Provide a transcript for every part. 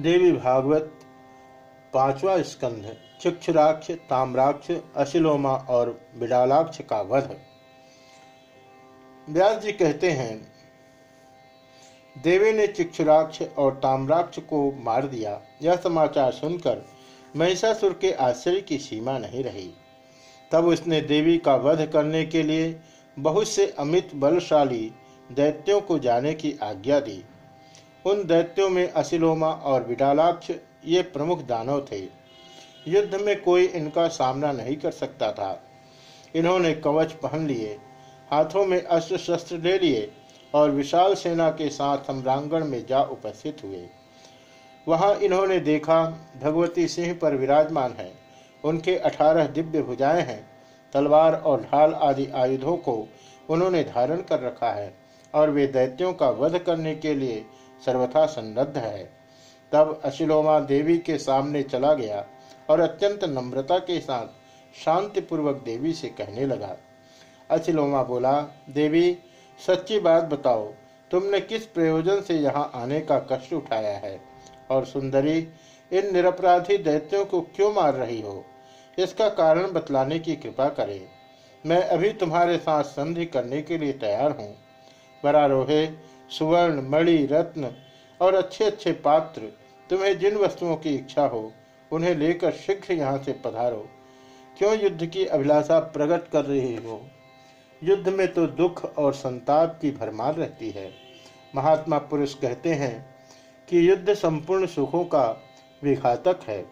देवी भागवत, पांचवा स्कंध, चिक्षुराक्ष, ताम्राक्ष, अशिलोमा और बिडालाक्ष का वध। व्यास जी कहते हैं, देवी ने चिक्षुराक्ष और ताम्राक्ष को मार दिया। यह समाचार सुनकर महिषासुर के आश्चर्य की सीमा नहीं रही। तब उसने देवी का वध करने के लिए बहुत से अमित बलशाली दैत्यों को जाने की आज्ञा दी। उन दैत्यों में असिलोमा और विडालाक्ष ये प्रमुख दानव थे। युद्ध में कोई इनका सामना नहीं कर सकता था। इन्होंने कवच पहन लिए, हाथों में अस्त्र शस्त्र ले लिए और विशाल सेना के साथ सम्रांगण में जा उपस्थित हुए। वहाँ इन्होंने देखा, भगवती सिंह पर विराजमान है। उनके अठारह दिव्य भुजाएँ हैं, तलवार और ढाल आदि आयुधों को उन्होंने धारण कर रखा है और वे दैत्यों का वध करने के लिए सर्वथा सन्नद्ध है। तब अशिलोमा देवी के सामने चला गया और अत्यंत नम्रता के साथ शांतिपूर्वक देवी से कहने लगा। अशिलोमा बोला, देवी, सच्ची बात बताओ, तुमने किस प्रयोजन से यहाँ आने का कष्ट उठाया है? और सुंदरी, इन निरपराधी दैत्यों को क्यों मार रही हो? इसका कारण बतलाने की कृपा करें। मैं अभी तुम्हारे साथ संधि करने के लिए तैयार हूँ। बरारोहे सुवर्ण, मणि, रत्न और अच्छे अच्छे पात्र, तुम्हें जिन वस्तुओं की इच्छा हो, उन्हें लेकर शीघ्र यहाँ से पधारो। क्यों युद्ध की अभिलाषा प्रकट कर रही हो? युद्ध में तो दुख और संताप की भरमार रहती है। महात्मा पुरुष कहते हैं कि युद्ध संपूर्ण सुखों का विघातक है।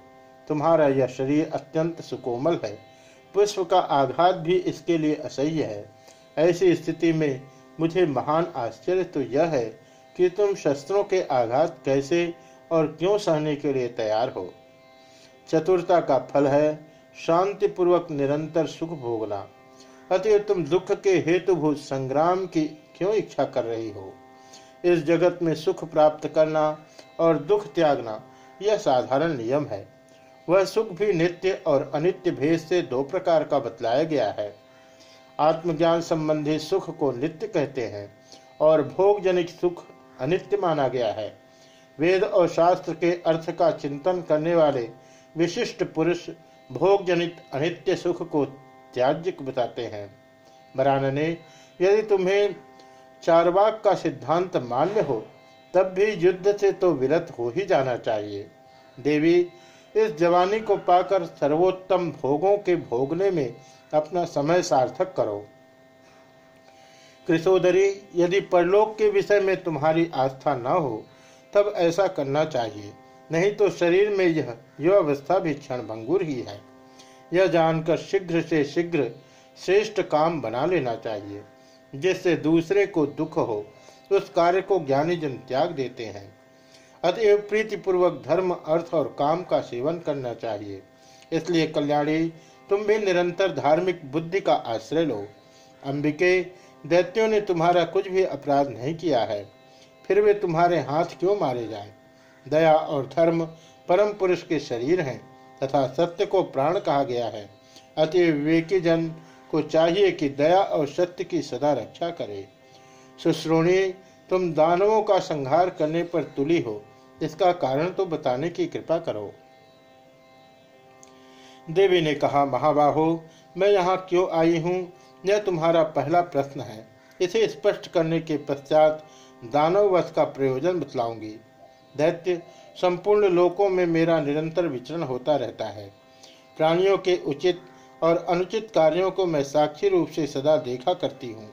तुम्हारा यह शरीर अत्यंत सुकोमल है। पुष्प का आघात भी इसके लिए असह्य है। ऐसी स्थिति में मुझे महान आश्चर्य तो यह है कि तुम शस्त्रों के आघात कैसे और क्यों सहने के लिए तैयार हो। चतुरता का फल है शांतिपूर्वक निरंतर सुख भोगना। अतः तुम दुख के हेतुभूत संग्राम की क्यों इच्छा कर रही हो? इस जगत में सुख प्राप्त करना और दुख त्यागना, यह साधारण नियम है। वह सुख भी नित्य और अनित्य भेद से दो प्रकार का बतलाया गया है। आत्मज्ञान संबंधी सुख को नित्य कहते हैं और भोगजनिक सुख अनित्य माना गया है। वेद और शास्त्र के अर्थ का चिंतन करने वाले विशिष्ट पुरुष भोग जनित अनित्य सुख को त्याज्य बताते हैं। बरानने यदि तुम्हें चारवाक का सिद्धांत मान्य हो, तब भी युद्ध से तो विरत हो ही जाना चाहिए। देवी, इस जवानी को पाकर सर्वोत्तम भोगों के भोगने में अपना समय सार्थक करो। कृषोदरी यदि परलोक के विषय में तुम्हारी आस्था न हो, तब ऐसा करना चाहिए। नहीं तो शरीर में यह अवस्था भी क्षण भंगुर ही है। यह जानकर शीघ्र से शीघ्र श्रेष्ठ काम बना लेना चाहिए। जिससे दूसरे को दुख हो, उस कार्य को ज्ञानी जन त्याग देते हैं। अतएव प्रीतिपूर्वक धर्म, अर्थ और काम का सेवन करना चाहिए। इसलिए कल्याणी तुम भी निरंतर धार्मिक बुद्धि का आश्रय लो। अंबिके, दैत्यों ने तुम्हारा कुछ भी अपराध नहीं किया है। फिर वे तुम्हारे हाथ क्यों मारे जाए? दया और धर्म परम पुरुष के शरीर हैं, तथा सत्य को प्राण कहा गया है। अति विवेकी जन को चाहिए कि दया और सत्य की सदा रक्षा करे। सुश्रोणी, तुम दानवों का संहार करने पर तुली हो। इसका कारण तो बताने की कृपा करो। देवी ने कहा, महाबाहो, मैं यहाँ क्यों आई हूँ? यह तुम्हारा पहला प्रश्न है। इसे स्पष्ट करने के पश्चात दानववश का प्रयोजन बतलाऊँगी। दैत्य, संपूर्ण लोकों में मेरा निरंतर विचरण होता रहता है। प्राणियों के उचित और अनुचित कार्यों को मैं साक्षी रूप से सदा देखा करती हूँ।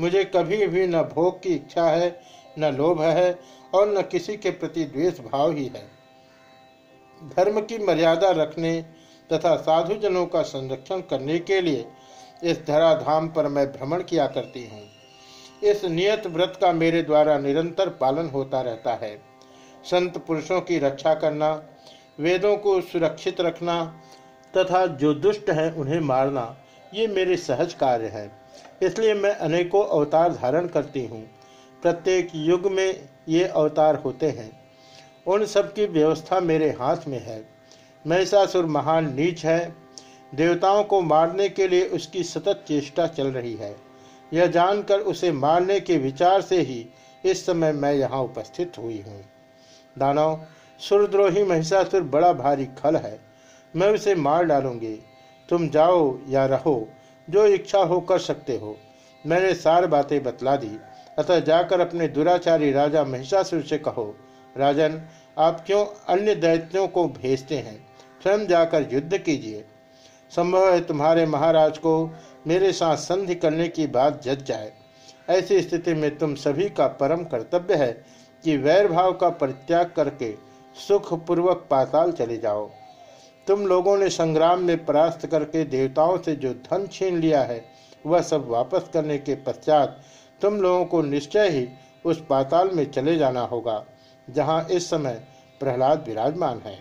मुझे कभी भी न भोग की इच्छा है, न लोभ है और न किसी के प्रति द्वेष भाव ही है। धर्म की मर्यादा रखने तथा साधुजनों का संरक्षण करने के लिए इस धराधाम पर मैं भ्रमण किया करती हूँ। इस नियत व्रत का मेरे द्वारा निरंतर पालन होता रहता है। संत पुरुषों की रक्षा करना, वेदों को सुरक्षित रखना तथा जो दुष्ट है उन्हें मारना, ये मेरे सहज कार्य है। इसलिए मैं अनेकों अवतार धारण करती हूँ। प्रत्येक युग में ये अवतार होते हैं। उन सब की व्यवस्था मेरे हाथ में है। महिषासुर महान नीच है। देवताओं को मारने के लिए उसकी सतत चेष्टा चल रही है। यह जानकर उसे मारने के विचार से ही इस समय मैं यहाँ उपस्थित हुई हूँ। दानव, सुरद्रोही महिषासुर बड़ा भारी खल है। मैं उसे मार डालूँगी। तुम जाओ या रहो, जो इच्छा हो कर सकते हो। मैंने सार बातें बतला दी। अतः जाकर अपने दुराचारी राजा महिषासुर से कहो, राजन, आप क्यों अन्य दैत्यों को भेजते हैं? स्वयं जाकर युद्ध कीजिए। संभव है तुम्हारे महाराज को मेरे साथ संधि करने की बात जज जाए। ऐसी स्थिति में तुम सभी का परम कर्तव्य है कि वैर भाव का परित्याग करके सुखपूर्वक पाताल चले जाओ। तुम लोगों ने संग्राम में परास्त करके देवताओं से जो धन छीन लिया है, वह सब वापस करने के पश्चात तुम लोगों को निश्चय ही उस पाताल में चले जाना होगा, जहाँ इस समय प्रहलाद विराजमान है।